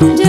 just